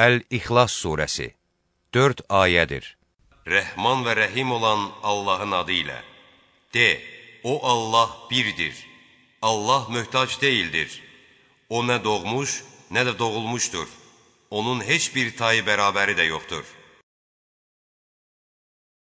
Əl-İxlas surəsi 4 ayədir. Rəhman və rəhim olan Allahın adı ilə. De, o Allah birdir. Allah möhtac deyildir. O nə doğmuş, nə də doğulmuşdur. Onun heç bir tayı bərabəri də yoxdur.